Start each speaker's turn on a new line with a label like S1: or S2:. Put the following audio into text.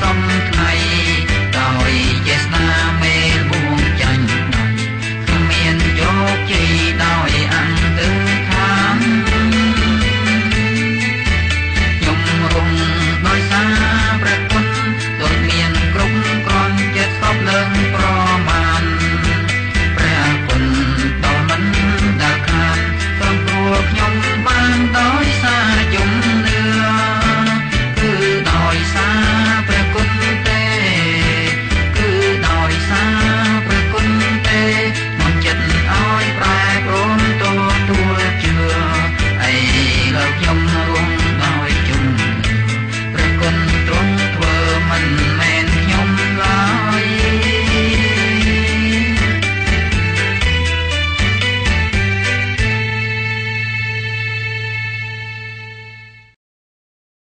S1: something.